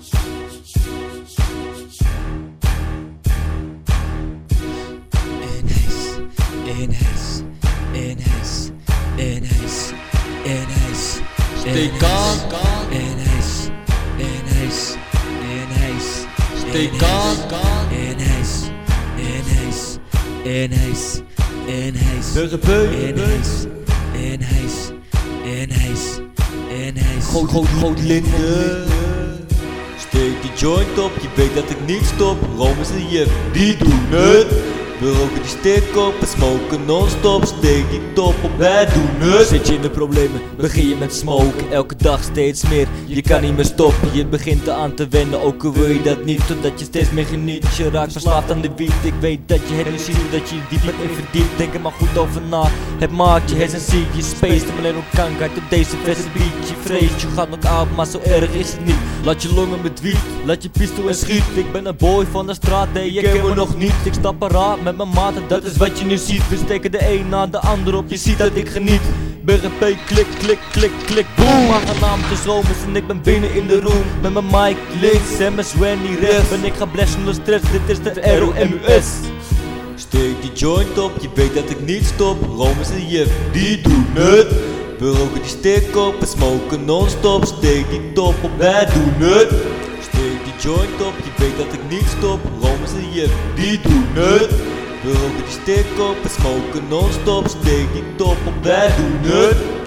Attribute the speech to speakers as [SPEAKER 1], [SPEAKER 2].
[SPEAKER 1] In huis, in huis, in huis, in huis, huis.
[SPEAKER 2] Steek aan.
[SPEAKER 1] In huis, in huis, in huis. In huis,
[SPEAKER 2] aan.
[SPEAKER 1] In huis, in huis, in huis, in huis.
[SPEAKER 2] Burgerpeu.
[SPEAKER 1] In huis, in huis, in huis, in huis.
[SPEAKER 2] Groot, groot, groot linde. Steek die joint op, je weet dat ik niet stop. Romers en Jef, die doen het. We roken die stick op en smoken non-stop. Steek die top op, wij doen het. Zit je in de problemen, begin je met smoken. Elke dag steeds meer, je kan niet meer stoppen. Je begint eraan te wennen, ook al wil je dat niet. Totdat je steeds meer geniet. Je raakt verslaafd aan de wiet. Ik weet dat je het niet ziet, dat je je diep met in verdiept. Denk er maar goed over na. Het maakt je hersen ziek, je space hem alleen op kanker. Op deze verse beat, je vreest, je gaat nog oud, maar zo erg is het niet. Laat je longen met wiet, laat je pistool en schiet. Ik ben een boy van de straat, nee, je ken me nog niet. Ik stap paraat met mijn maten, dat is wat je nu ziet. We steken de een na de ander op, je ziet dat ik geniet. BRP, klik, klik, klik, klik, boom. Aangenaam te zomers en ik ben binnen in de room. Met mijn mic links en mijn Swanny rechts. Ben ik geblest zonder stress, dit is de ROMUS. Steek die joint op, je weet dat ik niet stop. Romers en Jef, die doen het. We roken die stick op en smoken non-stop. Steek die top op, wij doen het. Joint op, je weet dat ik niet stop. Romers en Jef, die doen het. We roken die stick op en smoken non-stop. Steek die top op, wij doen het.